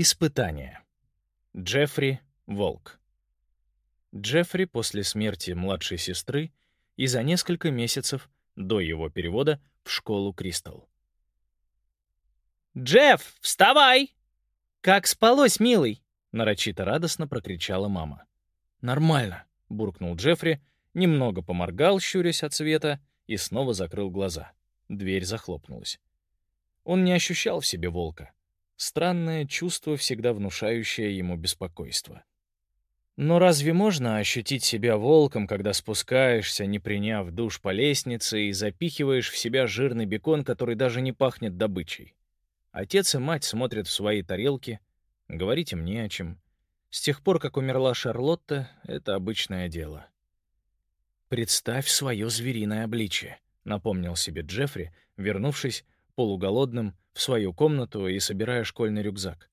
Испытание. Джеффри Волк. Джеффри после смерти младшей сестры и за несколько месяцев до его перевода в школу Кристал. «Джефф, вставай!» «Как спалось, милый?» — нарочито радостно прокричала мама. «Нормально», — буркнул Джеффри, немного поморгал, щурясь от света, и снова закрыл глаза. Дверь захлопнулась. Он не ощущал в себе волка. Странное чувство, всегда внушающее ему беспокойство. Но разве можно ощутить себя волком, когда спускаешься, не приняв душ по лестнице, и запихиваешь в себя жирный бекон, который даже не пахнет добычей? Отец и мать смотрят в свои тарелки, говорить им не о чем. С тех пор, как умерла Шарлотта, это обычное дело. «Представь свое звериное обличие», — напомнил себе Джеффри, вернувшись полуголодным в свою комнату и собирая школьный рюкзак.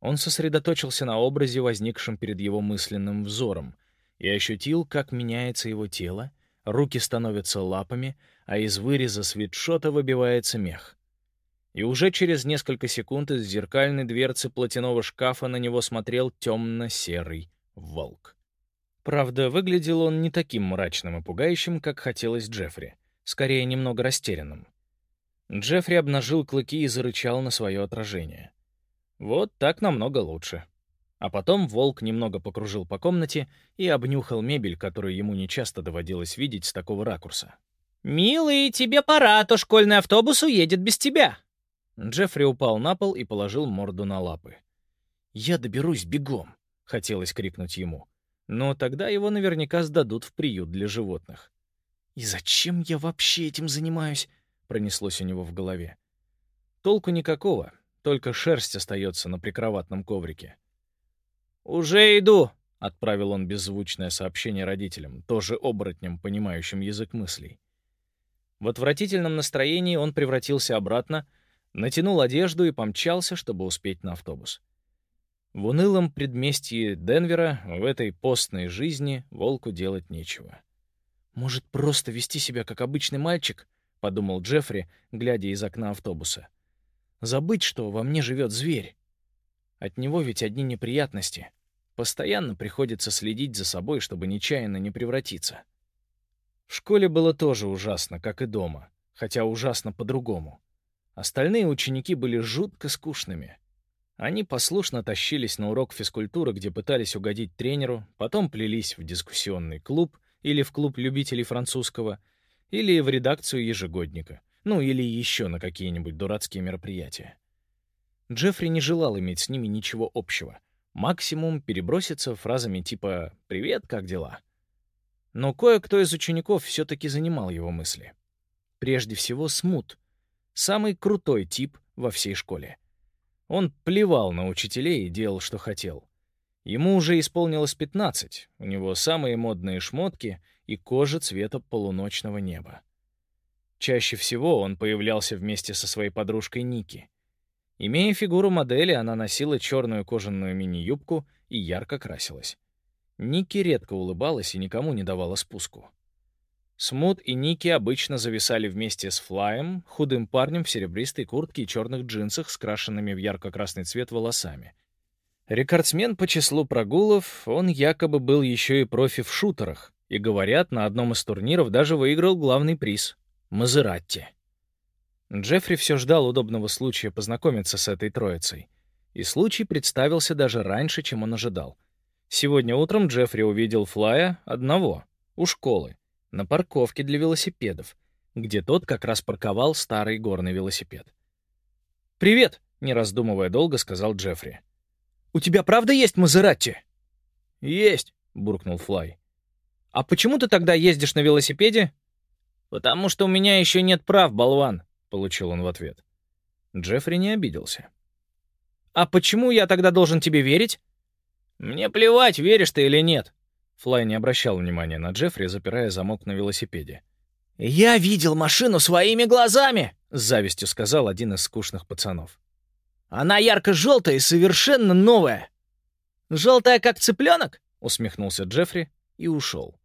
Он сосредоточился на образе, возникшем перед его мысленным взором, и ощутил, как меняется его тело, руки становятся лапами, а из выреза свитшота выбивается мех. И уже через несколько секунд из зеркальной дверцы платяного шкафа на него смотрел темно-серый волк. Правда, выглядел он не таким мрачным и пугающим, как хотелось Джеффри, скорее немного растерянным. Джеффри обнажил клыки и зарычал на свое отражение. Вот так намного лучше. А потом волк немного покружил по комнате и обнюхал мебель, которую ему нечасто доводилось видеть с такого ракурса. «Милый, тебе пора, а то школьный автобус уедет без тебя». Джеффри упал на пол и положил морду на лапы. «Я доберусь бегом», — хотелось крикнуть ему. Но тогда его наверняка сдадут в приют для животных. «И зачем я вообще этим занимаюсь?» — пронеслось у него в голове. Толку никакого, только шерсть остается на прикроватном коврике. «Уже иду!» — отправил он беззвучное сообщение родителям, тоже оборотням, понимающим язык мыслей. В отвратительном настроении он превратился обратно, натянул одежду и помчался, чтобы успеть на автобус. В унылом предместье Денвера, в этой постной жизни, волку делать нечего. «Может, просто вести себя как обычный мальчик?» — подумал Джеффри, глядя из окна автобуса. Забыть, что во мне живет зверь. От него ведь одни неприятности. Постоянно приходится следить за собой, чтобы нечаянно не превратиться. В школе было тоже ужасно, как и дома, хотя ужасно по-другому. Остальные ученики были жутко скучными. Они послушно тащились на урок физкультуры, где пытались угодить тренеру, потом плелись в дискуссионный клуб или в клуб любителей французского, или в редакцию ежегодника. Ну, или еще на какие-нибудь дурацкие мероприятия. Джеффри не желал иметь с ними ничего общего. Максимум переброситься фразами типа «Привет, как дела?». Но кое-кто из учеников все-таки занимал его мысли. Прежде всего, Смут. Самый крутой тип во всей школе. Он плевал на учителей и делал, что хотел. Ему уже исполнилось 15, у него самые модные шмотки и кожа цвета полуночного неба. Чаще всего он появлялся вместе со своей подружкой Ники. Имея фигуру модели, она носила черную кожаную мини-юбку и ярко красилась. Ники редко улыбалась и никому не давала спуску. Смут и Ники обычно зависали вместе с Флаем, худым парнем в серебристой куртке и черных джинсах с крашенными в ярко-красный цвет волосами. Рекордсмен по числу прогулов, он якобы был еще и профи в шутерах, и, говорят, на одном из турниров даже выиграл главный приз Мазератти. Джеффри все ждал удобного случая познакомиться с этой троицей. И случай представился даже раньше, чем он ожидал. Сегодня утром Джеффри увидел Флая одного, у школы, на парковке для велосипедов, где тот как раз парковал старый горный велосипед. «Привет!» — не раздумывая долго, сказал Джеффри. «У тебя правда есть Мазератти?» «Есть!» — буркнул Флай. «А почему ты тогда ездишь на велосипеде?» «Потому что у меня еще нет прав, болван», — получил он в ответ. Джеффри не обиделся. «А почему я тогда должен тебе верить?» «Мне плевать, веришь ты или нет». Флай не обращал внимания на Джеффри, запирая замок на велосипеде. «Я видел машину своими глазами!» — с завистью сказал один из скучных пацанов. «Она ярко-желтая и совершенно новая!» «Желтая, как цыпленок?» — усмехнулся Джеффри и ушел.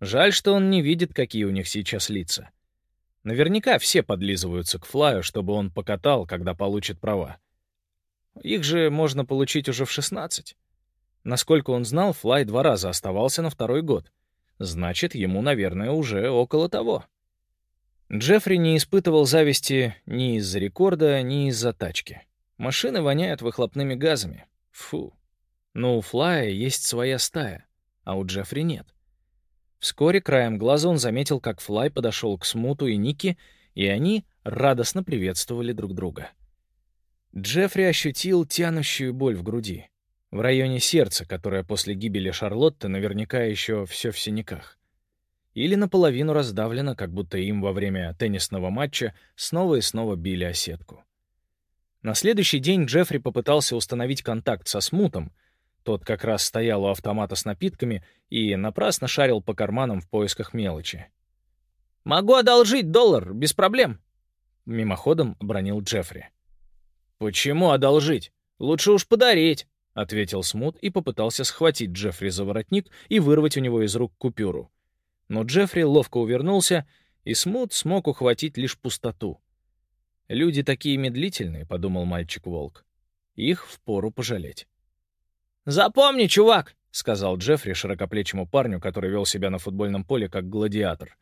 Жаль, что он не видит, какие у них сейчас лица. Наверняка все подлизываются к Флаю, чтобы он покатал, когда получит права. Их же можно получить уже в 16. Насколько он знал, Флай два раза оставался на второй год. Значит, ему, наверное, уже около того. Джеффри не испытывал зависти ни из-за рекорда, ни из-за тачки. Машины воняют выхлопными газами. Фу. Но у Флая есть своя стая, а у Джеффри нет. Вскоре краем глаза он заметил, как Флай подошел к Смуту и Ники, и они радостно приветствовали друг друга. Джеффри ощутил тянущую боль в груди, в районе сердца, которое после гибели Шарлотты наверняка еще все в синяках. Или наполовину раздавлено, как будто им во время теннисного матча снова и снова били о сетку. На следующий день Джеффри попытался установить контакт со Смутом, тот как раз стоял у автомата с напитками и напрасно шарил по карманам в поисках мелочи. «Могу одолжить доллар, без проблем», — мимоходом обронил Джеффри. «Почему одолжить? Лучше уж подарить», — ответил Смут и попытался схватить Джеффри за воротник и вырвать у него из рук купюру. Но Джеффри ловко увернулся, и Смут смог ухватить лишь пустоту. «Люди такие медлительные», — подумал мальчик-волк. «Их впору пожалеть». «Запомни, чувак!» — сказал Джеффри широкоплечему парню, который вел себя на футбольном поле как гладиатор.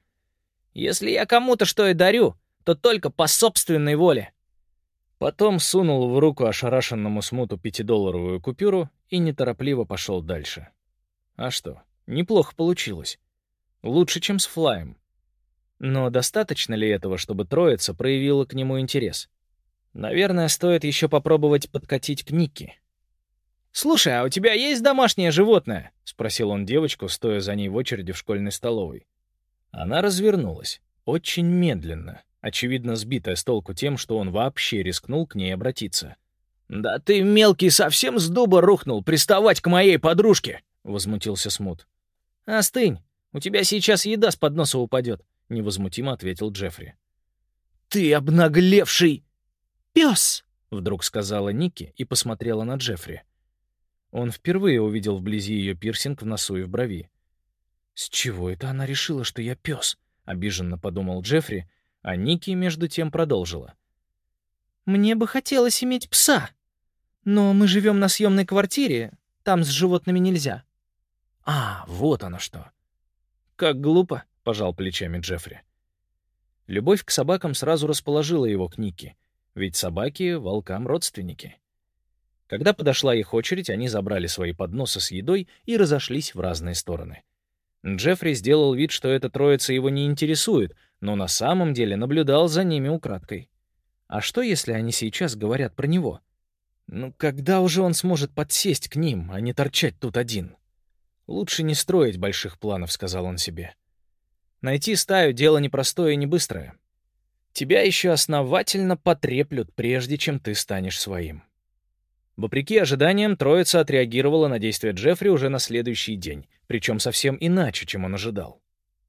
«Если я кому-то что и дарю, то только по собственной воле». Потом сунул в руку ошарашенному смуту пятидолларовую купюру и неторопливо пошел дальше. А что, неплохо получилось. Лучше, чем с Флаем. Но достаточно ли этого, чтобы троица проявила к нему интерес? Наверное, стоит еще попробовать подкатить к Нике. «Слушай, а у тебя есть домашнее животное?» — спросил он девочку, стоя за ней в очереди в школьной столовой. Она развернулась, очень медленно, очевидно сбитая с толку тем, что он вообще рискнул к ней обратиться. «Да ты, мелкий, совсем с дуба рухнул приставать к моей подружке!» — возмутился Смут. «Остынь, у тебя сейчас еда с подноса упадет», — невозмутимо ответил Джеффри. «Ты обнаглевший пес!» — вдруг сказала Ники и посмотрела на Джеффри. Он впервые увидел вблизи ее пирсинг в носу и в брови. «С чего это она решила, что я пес?» — обиженно подумал Джеффри, а Ники между тем продолжила. «Мне бы хотелось иметь пса, но мы живем на съемной квартире, там с животными нельзя». «А, вот оно что!» «Как глупо!» — пожал плечами Джеффри. Любовь к собакам сразу расположила его к Нике, ведь собаки — волкам родственники. Когда подошла их очередь, они забрали свои подносы с едой и разошлись в разные стороны. Джеффри сделал вид, что эта троица его не интересует, но на самом деле наблюдал за ними украдкой. А что, если они сейчас говорят про него? Ну, когда уже он сможет подсесть к ним, а не торчать тут один? Лучше не строить больших планов, сказал он себе. Найти стаю — дело непростое и не быстрое. Тебя еще основательно потреплют, прежде чем ты станешь своим. Вопреки ожиданиям, троица отреагировала на действия Джеффри уже на следующий день, причем совсем иначе, чем он ожидал.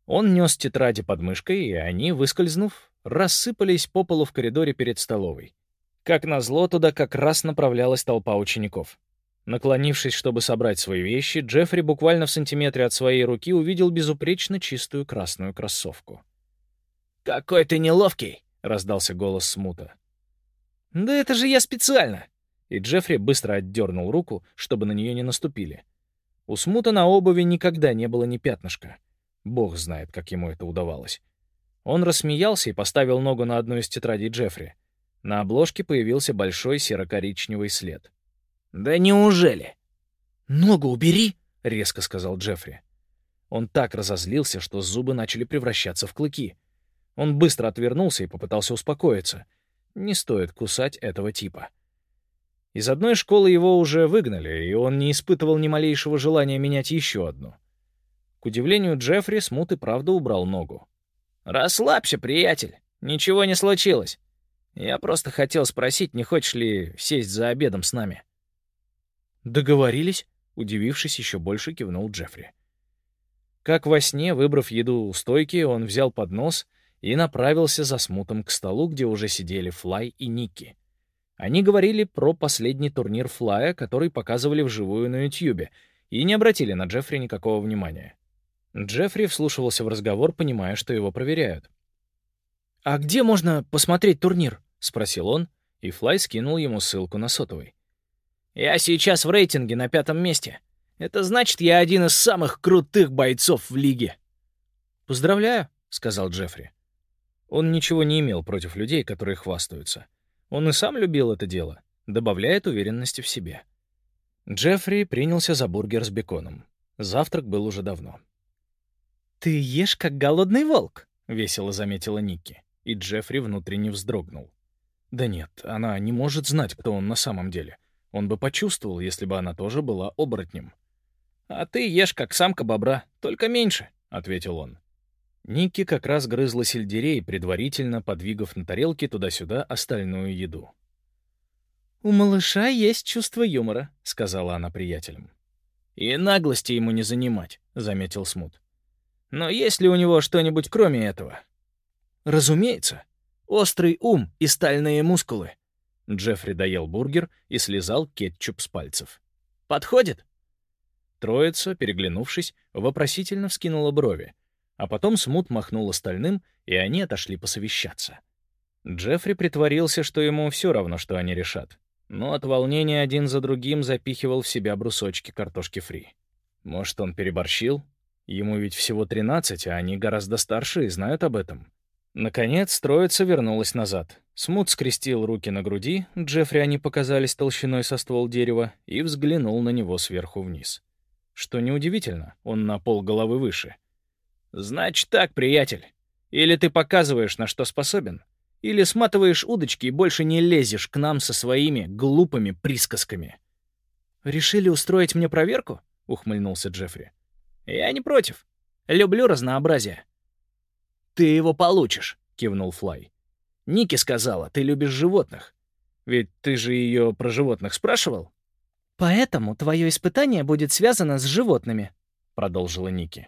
Он нес тетради под мышкой, и они, выскользнув, рассыпались по полу в коридоре перед столовой. Как назло, туда как раз направлялась толпа учеников. Наклонившись, чтобы собрать свои вещи, Джеффри буквально в сантиметре от своей руки увидел безупречно чистую красную кроссовку. «Какой ты неловкий!» — раздался голос Смута. «Да это же я специально!» И Джеффри быстро отдернул руку, чтобы на нее не наступили. У Смута на обуви никогда не было ни пятнышка. Бог знает, как ему это удавалось. Он рассмеялся и поставил ногу на одну из тетрадей Джеффри. На обложке появился большой серо-коричневый след. «Да неужели?» «Ногу убери!» — резко сказал Джеффри. Он так разозлился, что зубы начали превращаться в клыки. Он быстро отвернулся и попытался успокоиться. Не стоит кусать этого типа. Из одной школы его уже выгнали, и он не испытывал ни малейшего желания менять еще одну. К удивлению Джеффри, Смут и правда убрал ногу. «Расслабься, приятель. Ничего не случилось. Я просто хотел спросить, не хочешь ли сесть за обедом с нами?» «Договорились?» — удивившись, еще больше кивнул Джеффри. Как во сне, выбрав еду у стойки, он взял поднос и направился за Смутом к столу, где уже сидели Флай и Никки. Они говорили про последний турнир флая, который показывали вживую на Ютьюбе, и не обратили на Джеффри никакого внимания. Джеффри вслушивался в разговор, понимая, что его проверяют. «А где можно посмотреть турнир?» — спросил он, и Флай скинул ему ссылку на сотовый. Я сейчас в рейтинге на пятом месте. Это значит, я один из самых крутых бойцов в лиге». «Поздравляю», — сказал Джеффри. Он ничего не имел против людей, которые хвастаются. Он и сам любил это дело, добавляет уверенности в себе. Джеффри принялся за бургер с беконом. Завтрак был уже давно. «Ты ешь, как голодный волк», — весело заметила Никки, и Джеффри внутренне вздрогнул. Да нет, она не может знать, кто он на самом деле. Он бы почувствовал, если бы она тоже была оборотнем. «А ты ешь, как самка бобра, только меньше», — ответил он. Никки как раз грызла сельдерей, предварительно подвигав на тарелке туда-сюда остальную еду. «У малыша есть чувство юмора», — сказала она приятелям. «И наглости ему не занимать», — заметил Смут. «Но есть ли у него что-нибудь кроме этого?» «Разумеется. Острый ум и стальные мускулы». Джеффри доел бургер и слезал кетчуп с пальцев. «Подходит?» Троица, переглянувшись, вопросительно вскинула брови, а потом Смут махнул остальным, и они отошли посовещаться. Джеффри притворился, что ему все равно, что они решат. Но от волнения один за другим запихивал в себя брусочки картошки фри. Может, он переборщил? Ему ведь всего 13, а они гораздо старше и знают об этом. Наконец, троица вернулась назад. Смут скрестил руки на груди, Джеффри они показались толщиной со ствол дерева, и взглянул на него сверху вниз. Что неудивительно, он на пол головы выше — «Значит так, приятель. Или ты показываешь, на что способен, или сматываешь удочки и больше не лезешь к нам со своими глупыми присказками». «Решили устроить мне проверку?» — ухмыльнулся Джеффри. «Я не против. Люблю разнообразие». «Ты его получишь», — кивнул Флай. «Ники сказала, ты любишь животных. Ведь ты же ее про животных спрашивал?» «Поэтому твое испытание будет связано с животными», — продолжила Ники.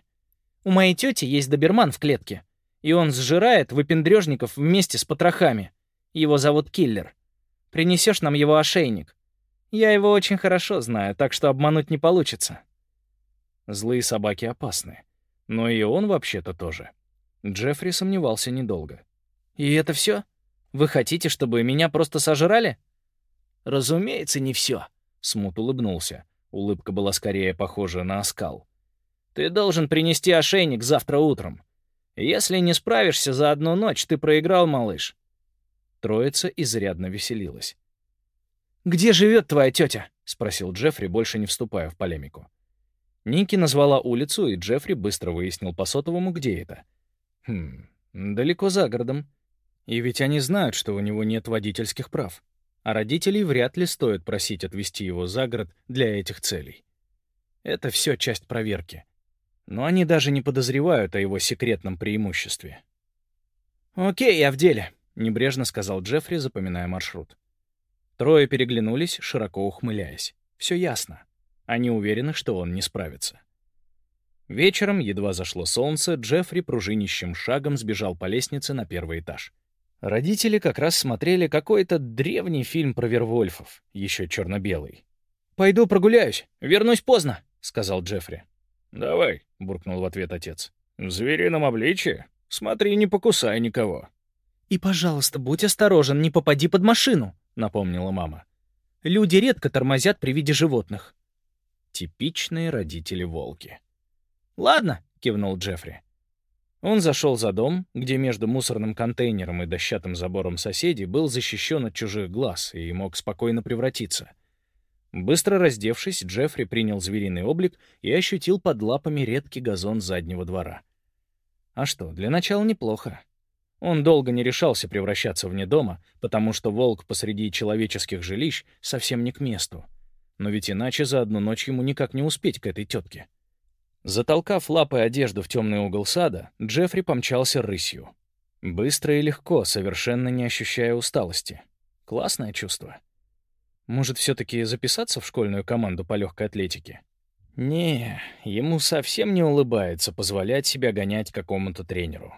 У моей тети есть доберман в клетке, и он сжирает выпендрежников вместе с потрохами. Его зовут Киллер. Принесешь нам его ошейник. Я его очень хорошо знаю, так что обмануть не получится. Злые собаки опасны. Но и он вообще-то тоже. Джеффри сомневался недолго. «И это все? Вы хотите, чтобы меня просто сожрали?» «Разумеется, не все», — Смут улыбнулся. Улыбка была скорее похожа на оскал. Ты должен принести ошейник завтра утром. Если не справишься за одну ночь, ты проиграл, малыш». Троица изрядно веселилась. «Где живет твоя тетя?» — спросил Джеффри, больше не вступая в полемику. Ники назвала улицу, и Джеффри быстро выяснил по сотовому, где это. Хм, далеко за городом. И ведь они знают, что у него нет водительских прав. А родителей вряд ли стоит просить отвезти его за город для этих целей. Это все часть проверки но они даже не подозревают о его секретном преимуществе. «Окей, я в деле», — небрежно сказал Джеффри, запоминая маршрут. Трое переглянулись, широко ухмыляясь. Все ясно. Они уверены, что он не справится. Вечером, едва зашло солнце, Джеффри пружинищим шагом сбежал по лестнице на первый этаж. Родители как раз смотрели какой-то древний фильм про Вервольфов, еще черно-белый. «Пойду прогуляюсь. Вернусь поздно», — сказал Джеффри. «Давай», — буркнул в ответ отец. «В зверином обличье? Смотри, не покусай никого». «И, пожалуйста, будь осторожен, не попади под машину», — напомнила мама. «Люди редко тормозят при виде животных». Типичные родители-волки. «Ладно», — кивнул Джеффри. Он зашел за дом, где между мусорным контейнером и дощатым забором соседей был защищен от чужих глаз и мог спокойно превратиться — Быстро раздевшись, Джеффри принял звериный облик и ощутил под лапами редкий газон заднего двора. А что, для начала неплохо. Он долго не решался превращаться вне дома, потому что волк посреди человеческих жилищ совсем не к месту. Но ведь иначе за одну ночь ему никак не успеть к этой тетке. Затолкав лапой одежду в темный угол сада, Джеффри помчался рысью. Быстро и легко, совершенно не ощущая усталости. Классное чувство. Может, все-таки записаться в школьную команду по легкой атлетике? Не, ему совсем не улыбается позволять себя гонять какому-то тренеру.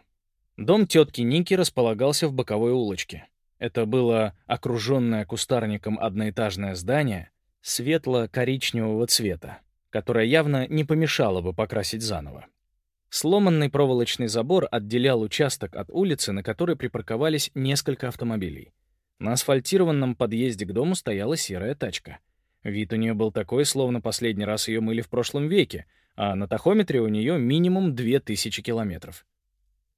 Дом тетки Ники располагался в боковой улочке. Это было окруженное кустарником одноэтажное здание светло-коричневого цвета, которое явно не помешало бы покрасить заново. Сломанный проволочный забор отделял участок от улицы, на которой припарковались несколько автомобилей. На асфальтированном подъезде к дому стояла серая тачка. Вид у нее был такой, словно последний раз ее мыли в прошлом веке, а на тахометре у нее минимум 2000 километров.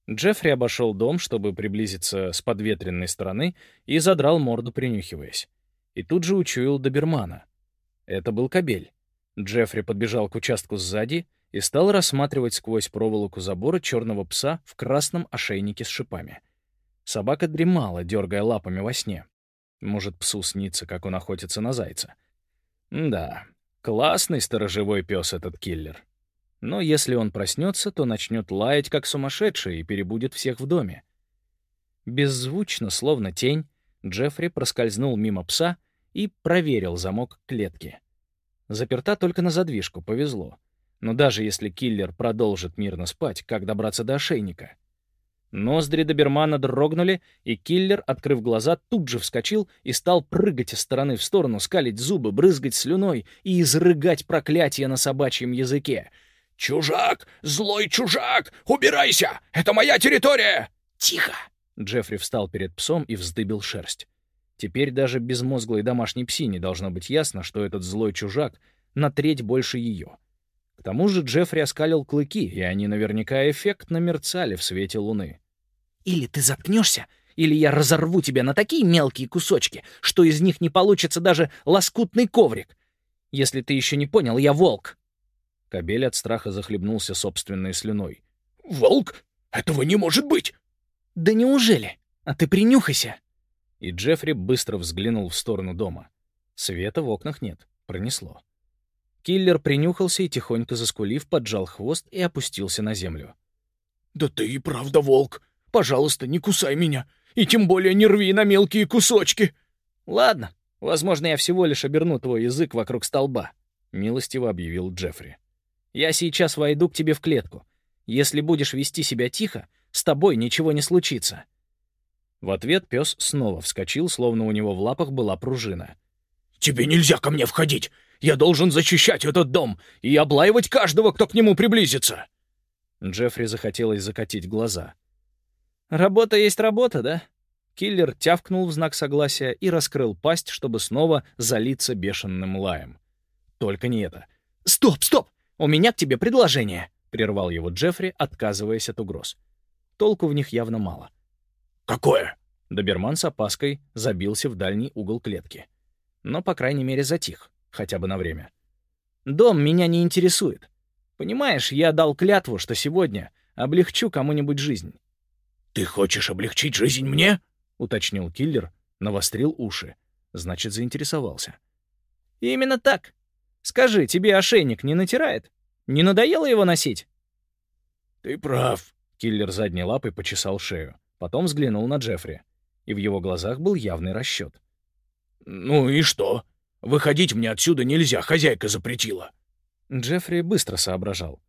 Джеффри обошел дом, чтобы приблизиться с подветренной стороны, и задрал морду, принюхиваясь. И тут же учуял добермана. Это был кобель. Джеффри подбежал к участку сзади и стал рассматривать сквозь проволоку забора черного пса в красном ошейнике с шипами. Собака дремала, дергая лапами во сне. Может, псу снится, как он охотится на зайца. Да, классный сторожевой пес этот киллер. Но если он проснется, то начнет лаять, как сумасшедший, и перебудет всех в доме. Беззвучно, словно тень, Джеффри проскользнул мимо пса и проверил замок клетки. Заперта только на задвижку, повезло. Но даже если киллер продолжит мирно спать, как добраться до ошейника? Ноздри добермана дрогнули, и киллер, открыв глаза, тут же вскочил и стал прыгать из стороны в сторону, скалить зубы, брызгать слюной и изрыгать проклятия на собачьем языке. «Чужак! Злой чужак! Убирайся! Это моя территория!» «Тихо!» Джеффри встал перед псом и вздыбил шерсть. Теперь даже безмозглой домашней псине должно быть ясно, что этот злой чужак на треть больше ее. К тому же Джеффри оскалил клыки, и они наверняка эффектно мерцали в свете луны. Или ты заткнешься, или я разорву тебя на такие мелкие кусочки, что из них не получится даже лоскутный коврик. Если ты еще не понял, я волк. Кобель от страха захлебнулся собственной слюной. «Волк? Этого не может быть!» «Да неужели? А ты принюхайся!» И Джеффри быстро взглянул в сторону дома. Света в окнах нет, пронесло. Киллер принюхался и, тихонько заскулив, поджал хвост и опустился на землю. «Да ты и правда волк!» Пожалуйста, не кусай меня. И тем более не рви на мелкие кусочки. Ладно, возможно, я всего лишь оберну твой язык вокруг столба, милостиво объявил Джеффри. Я сейчас войду к тебе в клетку. Если будешь вести себя тихо, с тобой ничего не случится. В ответ пес снова вскочил, словно у него в лапах была пружина. «Тебе нельзя ко мне входить! Я должен защищать этот дом и облаивать каждого, кто к нему приблизится!» Джеффри захотелось закатить глаза. Работа есть работа, да? Киллер тявкнул в знак согласия и раскрыл пасть, чтобы снова залиться бешеным лаем. Только не это. «Стоп, стоп! У меня к тебе предложение!» — прервал его Джеффри, отказываясь от угроз. Толку в них явно мало. «Какое?» Доберман с опаской забился в дальний угол клетки. Но, по крайней мере, затих, хотя бы на время. «Дом меня не интересует. Понимаешь, я дал клятву, что сегодня облегчу кому-нибудь жизнь. «Ты хочешь облегчить жизнь мне?» — уточнил киллер, навострил уши. Значит, заинтересовался. «Именно так. Скажи, тебе ошейник не натирает? Не надоело его носить?» «Ты прав», — киллер задней лапой почесал шею. Потом взглянул на Джеффри, и в его глазах был явный расчет. «Ну и что? Выходить мне отсюда нельзя, хозяйка запретила». Джеффри быстро соображал.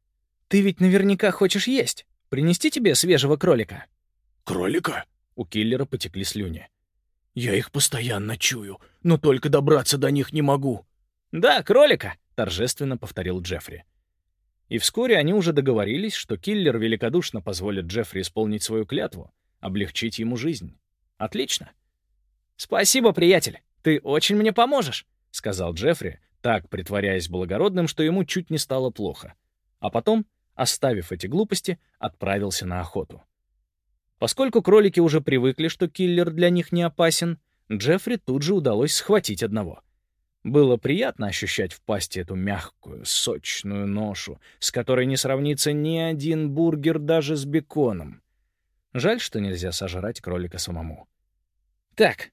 «Ты ведь наверняка хочешь есть. Принести тебе свежего кролика?» «Кролика?» У киллера потекли слюни. «Я их постоянно чую, но только добраться до них не могу». «Да, кролика», — торжественно повторил Джеффри. И вскоре они уже договорились, что киллер великодушно позволит Джеффри исполнить свою клятву, облегчить ему жизнь. Отлично. «Спасибо, приятель, ты очень мне поможешь», — сказал Джеффри, так притворяясь благородным, что ему чуть не стало плохо. А потом, оставив эти глупости, отправился на охоту. Поскольку кролики уже привыкли, что киллер для них не опасен, Джеффри тут же удалось схватить одного. Было приятно ощущать в пасти эту мягкую, сочную ношу, с которой не сравнится ни один бургер даже с беконом. Жаль, что нельзя сожрать кролика самому. «Так,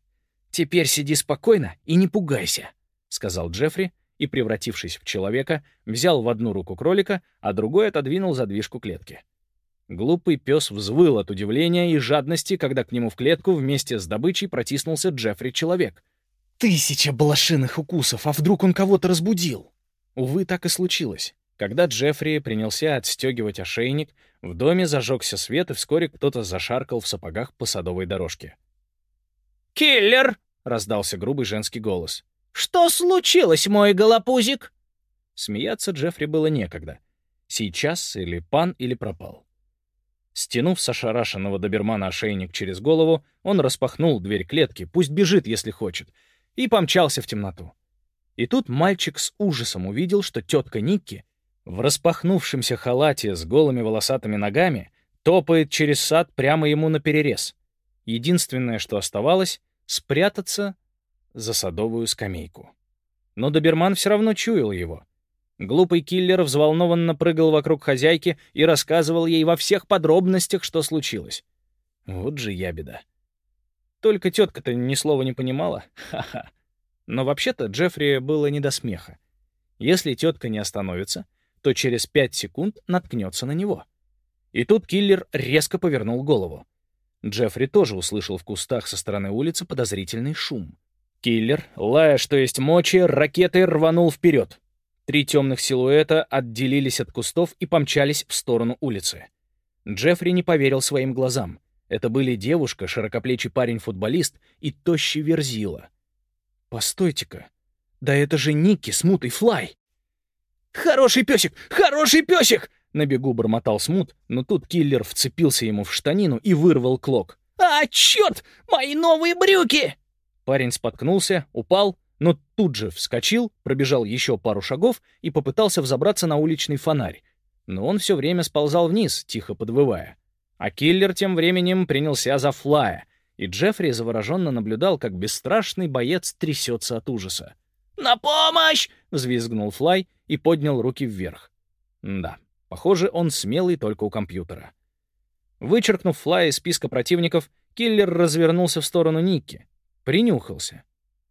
теперь сиди спокойно и не пугайся», — сказал Джеффри, и, превратившись в человека, взял в одну руку кролика, а другой отодвинул задвижку клетки. Глупый пес взвыл от удивления и жадности, когда к нему в клетку вместе с добычей протиснулся Джеффри-человек. «Тысяча блошиных укусов, а вдруг он кого-то разбудил?» Увы, так и случилось. Когда Джеффри принялся отстегивать ошейник, в доме зажегся свет, и вскоре кто-то зашаркал в сапогах по садовой дорожке. «Киллер!» — раздался грубый женский голос. «Что случилось, мой голопузик?» Смеяться Джеффри было некогда. Сейчас или пан, или пропал. Стянув с ошарашенного добермана ошейник через голову, он распахнул дверь клетки, пусть бежит, если хочет, и помчался в темноту. И тут мальчик с ужасом увидел, что тетка Никки в распахнувшемся халате с голыми волосатыми ногами топает через сад прямо ему на перерез. Единственное, что оставалось — спрятаться за садовую скамейку. Но доберман все равно чуял его. Глупый киллер взволнованно прыгал вокруг хозяйки и рассказывал ей во всех подробностях, что случилось. Вот же ябеда. Только тетка-то ни слова не понимала. Ха-ха. Но вообще-то Джеффри было не до смеха. Если тетка не остановится, то через пять секунд наткнется на него. И тут киллер резко повернул голову. Джеффри тоже услышал в кустах со стороны улицы подозрительный шум. Киллер, лая что есть мочи, ракетой рванул вперед. Три темных силуэта отделились от кустов и помчались в сторону улицы. Джеффри не поверил своим глазам. Это были девушка, широкоплечий парень-футболист и тощий верзила — Постойте-ка. Да это же Ники, Смут и Флай. «Хороший песик! Хороший песик!» На бегу бормотал Смут, но тут киллер вцепился ему в штанину и вырвал клок. «А, черт! Мои новые брюки!» Парень споткнулся, упал, но тут же вскочил, пробежал еще пару шагов и попытался взобраться на уличный фонарь. Но он все время сползал вниз, тихо подвывая. А киллер тем временем принялся за Флая, и Джеффри завороженно наблюдал, как бесстрашный боец трясется от ужаса. «На помощь!» — взвизгнул Флай и поднял руки вверх. Да, похоже, он смелый только у компьютера. Вычеркнув Флая из списка противников, киллер развернулся в сторону Никки, принюхался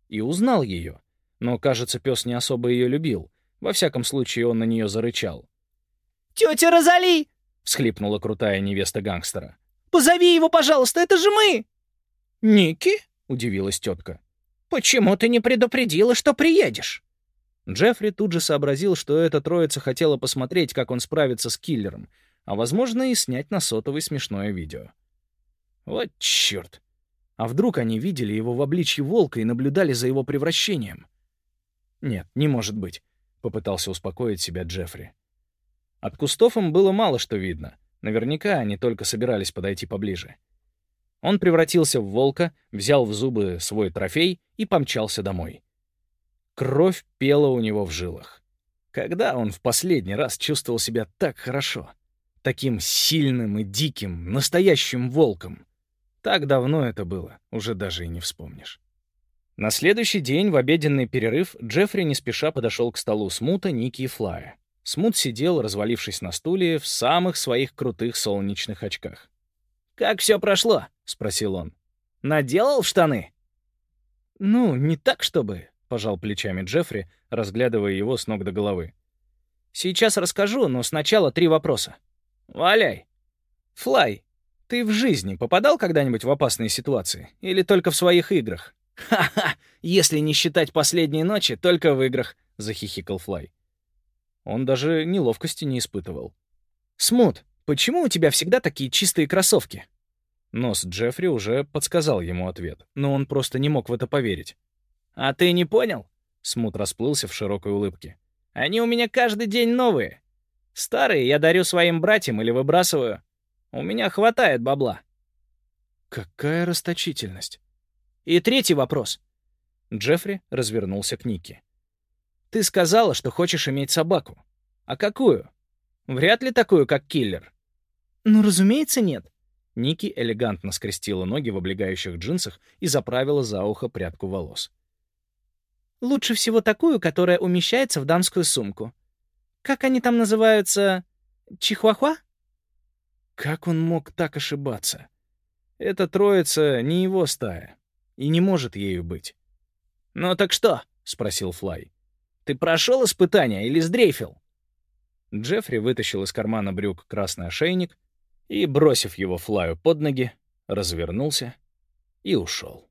и узнал ее. Но, кажется, пес не особо ее любил. Во всяком случае, он на нее зарычал. «Тетя Розали!» — всхлипнула крутая невеста гангстера. «Позови его, пожалуйста, это же мы!» «Ники?» — удивилась тетка. «Почему ты не предупредила, что приедешь?» Джеффри тут же сообразил, что эта троица хотела посмотреть, как он справится с киллером, а, возможно, и снять на сотовый смешное видео. Вот черт! А вдруг они видели его в обличье волка и наблюдали за его превращением? Нет, не может быть, — попытался успокоить себя Джеффри. От кустов им было мало что видно. Наверняка они только собирались подойти поближе. Он превратился в волка, взял в зубы свой трофей и помчался домой. Кровь пела у него в жилах. Когда он в последний раз чувствовал себя так хорошо? Таким сильным и диким, настоящим волком. Так давно это было, уже даже и не вспомнишь. На следующий день, в обеденный перерыв, Джеффри не спеша подошел к столу Смута, Ники и Флая. Смут сидел, развалившись на стуле, в самых своих крутых солнечных очках. «Как все прошло?» — спросил он. «Наделал штаны?» «Ну, не так, чтобы», — пожал плечами Джеффри, разглядывая его с ног до головы. «Сейчас расскажу, но сначала три вопроса. Валяй. Флай, ты в жизни попадал когда-нибудь в опасные ситуации? Или только в своих играх?» «Ха-ха! Если не считать последней ночи, только в играх», — захихикал Флай. Он даже неловкости не испытывал. «Смут, «Почему у тебя всегда такие чистые кроссовки?» Нос Джеффри уже подсказал ему ответ, но он просто не мог в это поверить. «А ты не понял?» Смут расплылся в широкой улыбке. «Они у меня каждый день новые. Старые я дарю своим братьям или выбрасываю. У меня хватает бабла». Какая расточительность. И третий вопрос. Джеффри развернулся к Нике. «Ты сказала, что хочешь иметь собаку. А какую? Вряд ли такую, как киллер. «Ну, разумеется, нет». Ники элегантно скрестила ноги в облегающих джинсах и заправила за ухо прядку волос. «Лучше всего такую, которая умещается в дамскую сумку. Как они там называются? Чихуахуа?» Как он мог так ошибаться? Эта троица не его стая и не может ею быть. «Ну так что?» — спросил Флай. «Ты прошел испытание или сдрейфил?» Джеффри вытащил из кармана брюк красный ошейник и, бросив его Флаю под ноги, развернулся и ушел.